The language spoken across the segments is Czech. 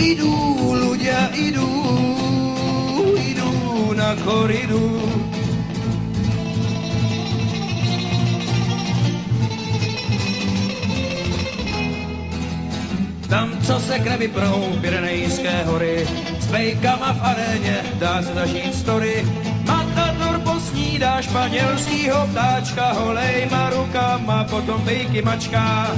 Idú ľudia, idú, idú na koridu. Tam, co se krevy prou, Pyrenejské hory, s bejkama v aréně dá se zažít story. Matador posnídá španělskýho ptáčka, holejma rukama, potom bejky mačká.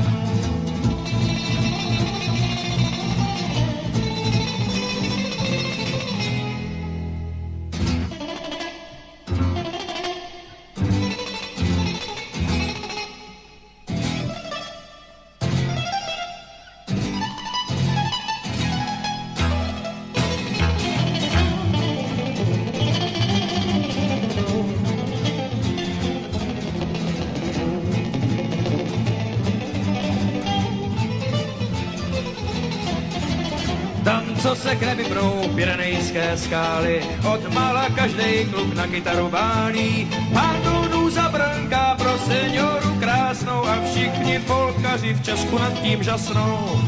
Co se krevy prou, Pyrenejské skály, od mala každý kluk na kytaru válí. Pardonu zabrnká pro senioru krásnou a všichni polkaři v Česku nad tím žasnou.